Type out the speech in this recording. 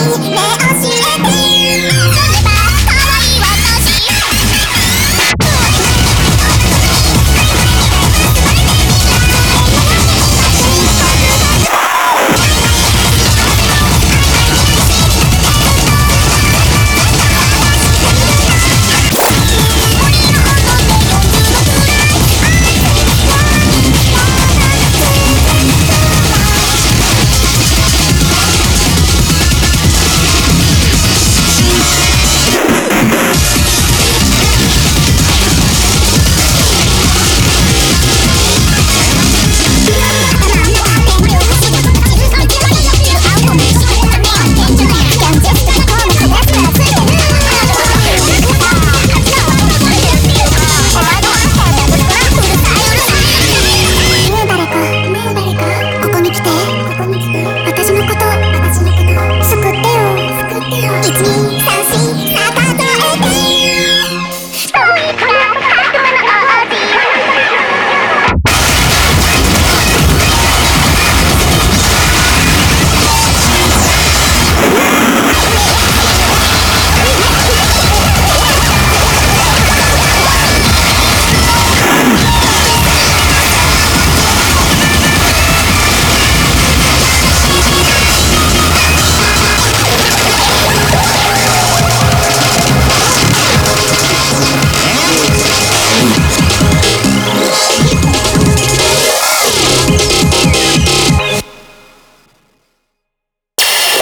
you.